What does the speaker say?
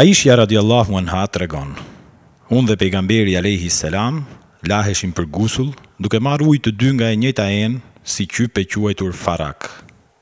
A ishja radiallahu anha të regon, unë dhe pejgamberi a lehi selam, laheshim për gusull, duke marrë i të dy nga e njëta enë, si qype quajtur farak.